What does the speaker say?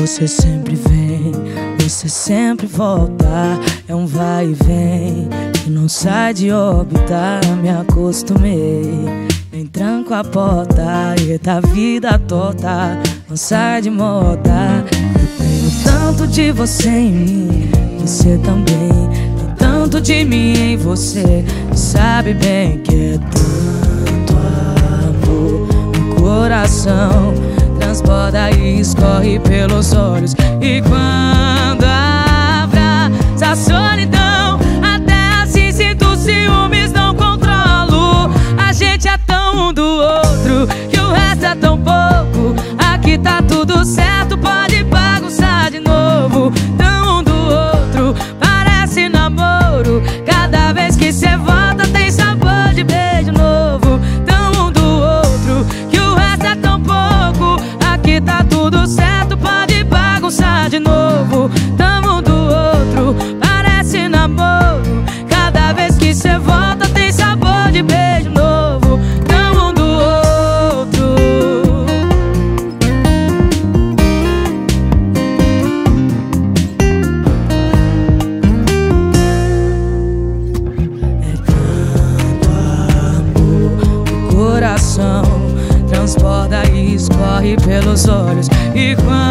Você sempre vem, você sempre volta. É um vai e vem que não sai de órbita. Me acostumei, nem tranco a porta. E da vida torta, não sai de moda. Eu tenho tanto de você em mim, você também. Tem tanto de mim em você, sabe bem que é tanto escorre pelos olhos. E quando abraça a solidão Até assim sinto ciúmes, não controlo. A gente é tão um do outro que o resto é tão pouco. Aqui tá tudo certo, pode bagunçar de novo. corre pelos olhos e quando